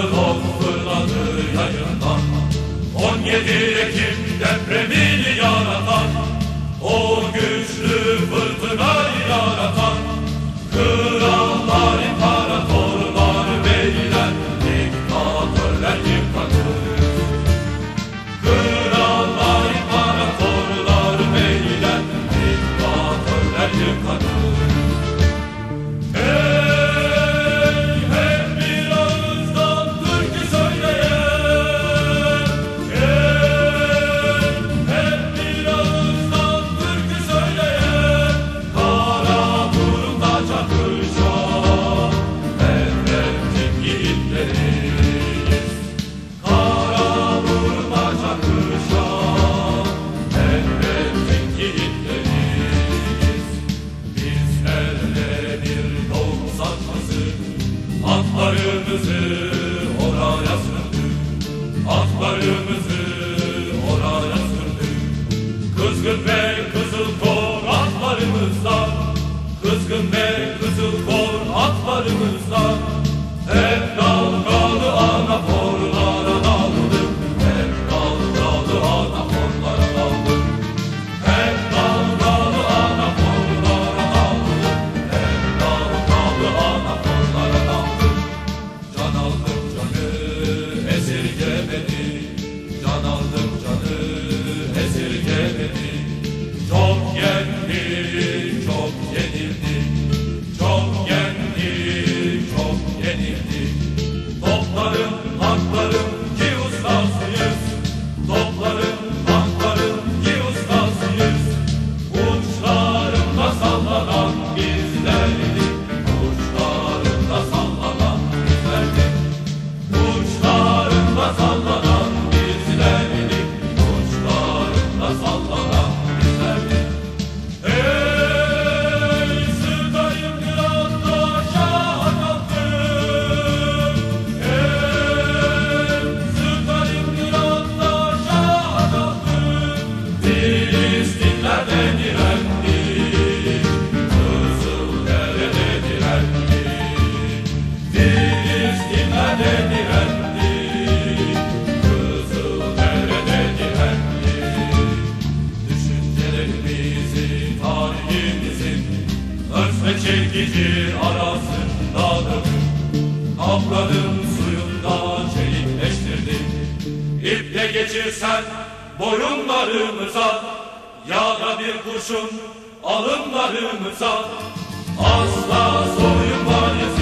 hop fırladı yayından. 17 Ekim depremini yaratan O güçlü fırtına. Atlarımızı oraya sürdük Atlarımızı oraya sürdük Kızgın ve kızıl kor atlarımızla Kızgın ve kızıl kor atlarımızla Hep daha bizi tarihimizin Örf ve çekici arasındadır Kavradın suyunda çelikleştirdin. İple geçirsen boyunlarımıza Ya da bir kurşun alımlarımıza Asla soyunmayız.